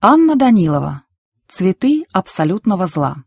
Анна Данилова. Цветы абсолютного зла.